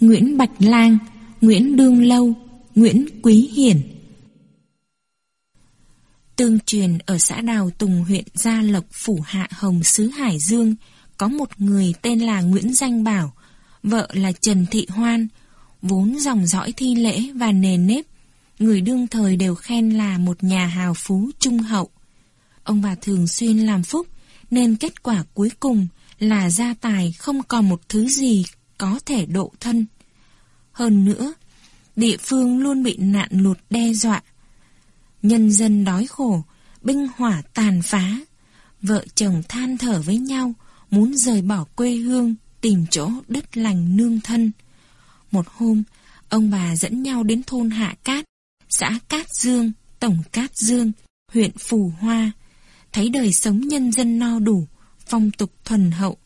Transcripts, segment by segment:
Nguyễn Bạch Lang, Nguyễn Đương Lâu, Nguyễn Quý Hiển. Tương truyền ở xã Đào Tùng huyện Gia Lộc Phủ Hạ Hồng xứ Hải Dương có một người tên là Nguyễn Danh Bảo, vợ là Trần Thị Hoan, vốn dòng dõi thi lễ và nền nếp. Người đương thời đều khen là một nhà hào phú trung hậu. Ông bà thường xuyên làm phúc, nên kết quả cuối cùng là gia tài không còn một thứ gì có thể độ thân. Hơn nữa, địa phương luôn bị nạn lụt đe dọa. Nhân dân đói khổ, binh hỏa tàn phá. Vợ chồng than thở với nhau, muốn rời bỏ quê hương, tìm chỗ đất lành nương thân. Một hôm, ông bà dẫn nhau đến thôn Hạ Cát, xã Cát Dương, tổng Cát Dương, huyện Phù Hoa. Thấy đời sống nhân dân no đủ, phong tục thuần hậu,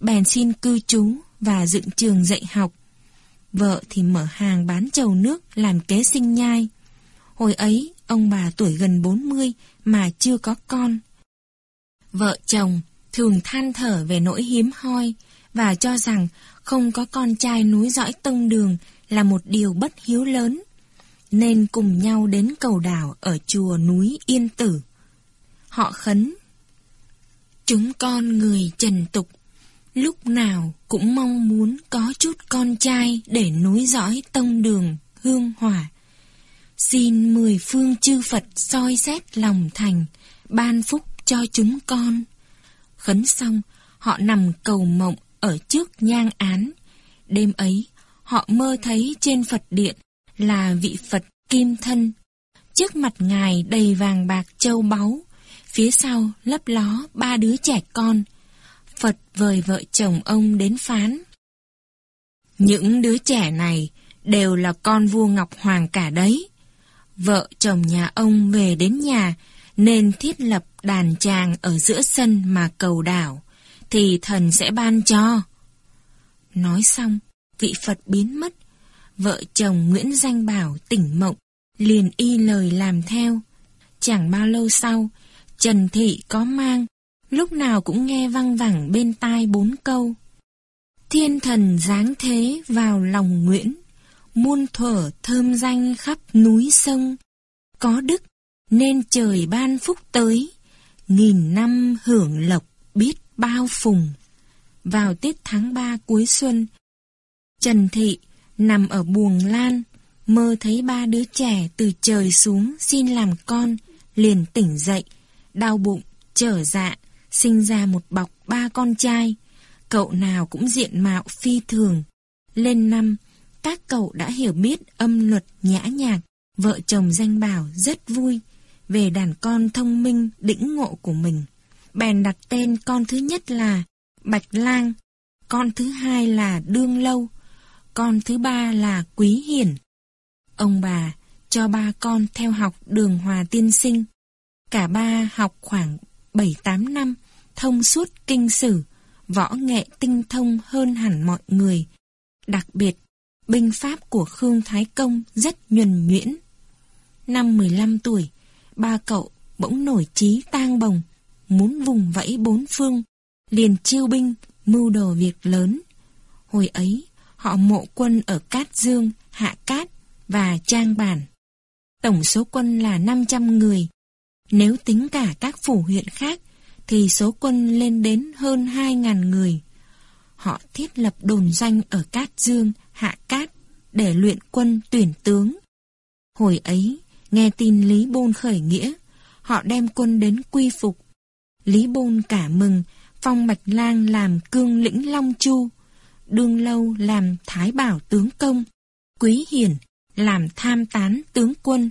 bèn xin cư trú và dựng trường dạy học. Vợ thì mở hàng bán chầu nước làm kế sinh nhai. Hồi ấy, ông bà tuổi gần 40 mà chưa có con. Vợ chồng thường than thở về nỗi hiếm hoi và cho rằng không có con trai núi dõi tông đường là một điều bất hiếu lớn. Nên cùng nhau đến cầu đảo ở chùa núi Yên Tử. Họ khấn. Chúng con người trần tục lúc nào cũng mong muốn có chút con trai để nối dõi tông đường hương hỏa. Xin mười phương chư Phật soi xét lòng thành, ban phúc cho chúng con. Khấn xong, họ nằm cầu mộng ở trước nhang án. Đêm ấy, họ mơ thấy trên Phật điện là vị Phật kim thân. Trước mặt ngài đầy vàng bạc châu báu, phía sau lấp ló ba đứa trẻ con, Phật vời vợ chồng ông đến phán. Những đứa trẻ này đều là con vua Ngọc Hoàng cả đấy. Vợ chồng nhà ông về đến nhà nên thiết lập đàn tràng ở giữa sân mà cầu đảo, thì thần sẽ ban cho. Nói xong, vị Phật biến mất. Vợ chồng Nguyễn Danh Bảo tỉnh mộng, liền y lời làm theo. Chẳng bao lâu sau, Trần Thị có mang lúc nào cũng nghe văng vẳng bên tai bốn câu. Thiên thần dáng thế vào lòng Nguyễn, muôn thuở thơm danh khắp núi sông. Có đức nên trời ban phúc tới, nghìn năm hưởng lộc biết bao phùng. Vào tiết tháng ba cuối xuân, Trần Thị nằm ở buồng lan, mơ thấy ba đứa trẻ từ trời xuống xin làm con, liền tỉnh dậy, đau bụng, trở dạ, sinh ra một bọc ba con trai. Cậu nào cũng diện mạo phi thường. Lên năm, các cậu đã hiểu biết âm luật nhã nhạc. Vợ chồng danh bảo rất vui về đàn con thông minh đĩnh ngộ của mình. Bèn đặt tên con thứ nhất là Bạch Lang, con thứ hai là Đương Lâu, con thứ ba là Quý Hiển. Ông bà cho ba con theo học đường hòa tiên sinh. Cả ba học khoảng 7-8 năm, thông suốt kinh sử, võ nghệ tinh thông hơn hẳn mọi người. Đặc biệt, binh pháp của Khương Thái Công rất nhuần nhuyễn. Năm 15 tuổi, ba cậu bỗng nổi trí tang bồng, muốn vùng vẫy bốn phương, liền chiêu binh, mưu đồ việc lớn. Hồi ấy, họ mộ quân ở Cát Dương, Hạ Cát và Trang Bản. Tổng số quân là 500 người. Nếu tính cả các phủ huyện khác, thì số quân lên đến hơn 2.000 người. Họ thiết lập đồn danh ở Cát Dương, Hạ Cát để luyện quân tuyển tướng. Hồi ấy, nghe tin Lý Bôn khởi nghĩa, họ đem quân đến quy phục. Lý Bôn cả mừng, phong Bạch Lang làm cương lĩnh Long Chu, Đương Lâu làm Thái Bảo tướng công, Quý Hiển làm tham tán tướng quân.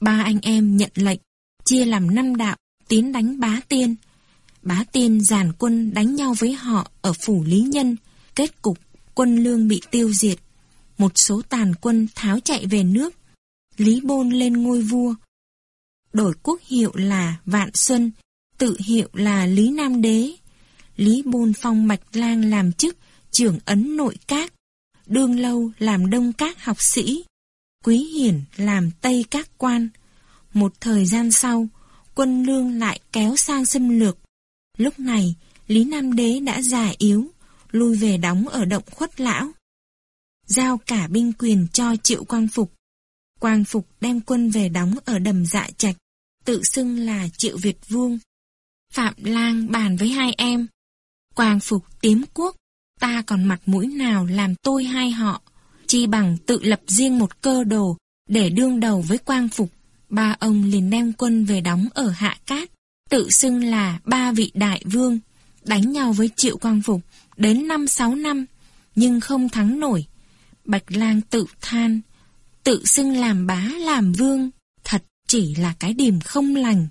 Ba anh em nhận lệnh, chia làm năm đạo, tiến đánh bá tiên. Bá tiên giàn quân đánh nhau với họ ở phủ Lý Nhân, kết cục quân lương bị tiêu diệt. Một số tàn quân tháo chạy về nước. Lý Bôn lên ngôi vua. Đổi quốc hiệu là Vạn Xuân, tự hiệu là Lý Nam Đế. Lý Bôn phong Bạch Lang làm chức trưởng ấn nội các. Đương Lâu làm đông các học sĩ. Quý Hiển làm tây các quan. Một thời gian sau, quân lương lại kéo sang xâm lược Lúc này, Lý Nam Đế đã già yếu, lui về đóng ở động khuất lão. giao cả binh quyền cho Triệu Quang Phục. Quang Phục đem quân về đóng ở đầm dạ trạch, tự xưng là Triệu Việt Vuông. Phạm Lang bàn với hai em. Quang Phục tiếm quốc, ta còn mặt mũi nào làm tôi hai họ, chi bằng tự lập riêng một cơ đồ để đương đầu với Quang Phục. Ba ông liền đem quân về đóng ở Hạ Cát, tự xưng là ba vị đại vương, đánh nhau với Triệu Quang Phục đến năm sáu năm, nhưng không thắng nổi. Bạch Lang tự than, tự xưng làm bá làm vương, thật chỉ là cái điểm không lành.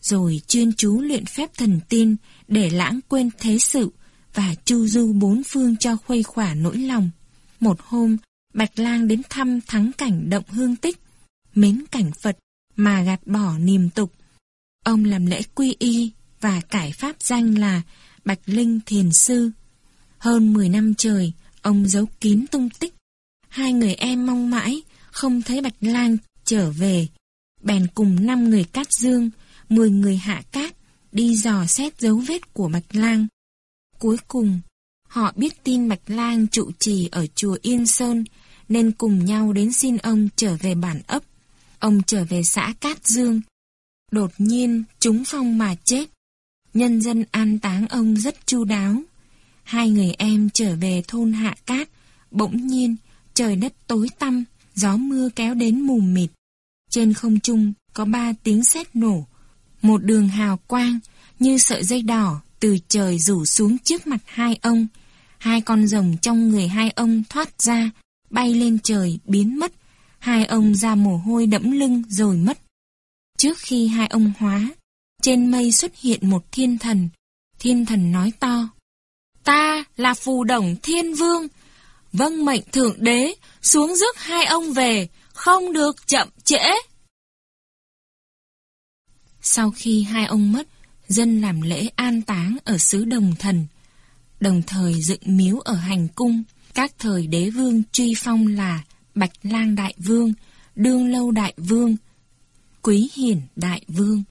Rồi chuyên chú luyện phép thần tiên để lãng quên thế sự và chu du bốn phương cho khuây khỏa nỗi lòng. Một hôm, Bạch Lang đến thăm thắng cảnh động hương tích, mến cảnh Phật mà gạt bỏ niềm tục. Ông làm lễ quy y và cải pháp danh là Bạch Linh Thiền Sư. Hơn 10 năm trời, ông giấu kín tung tích. Hai người em mong mãi, không thấy Bạch Lang trở về. Bèn cùng năm người cát dương, 10 người hạ cát, đi dò xét dấu vết của Bạch Lang. Cuối cùng, họ biết tin Bạch Lang trụ trì ở chùa Yên Sơn, nên cùng nhau đến xin ông trở về bản ấp. Ông trở về xã Cát Dương. Đột nhiên, chúng phong mà chết. Nhân dân an táng ông rất chu đáo. Hai người em trở về thôn Hạ Cát. Bỗng nhiên, trời đất tối tăm, gió mưa kéo đến mù mịt. Trên không trung có ba tiếng sét nổ. Một đường hào quang như sợi dây đỏ từ trời rủ xuống trước mặt hai ông. Hai con rồng trong người hai ông thoát ra, bay lên trời biến mất. Hai ông ra mồ hôi đẫm lưng rồi mất. Trước khi hai ông hóa, trên mây xuất hiện một thiên thần. Thiên thần nói to. Ta là phù đồng thiên vương. Vâng mệnh thượng đế, xuống rước hai ông về, không được chậm trễ. Sau khi hai ông mất, dân làm lễ an táng ở xứ Đồng Thần, đồng thời dựng miếu ở hành cung. Các thời đế vương truy phong là Bạch Lang Đại Vương, Đương Lâu Đại Vương, Quý Hiển Đại Vương.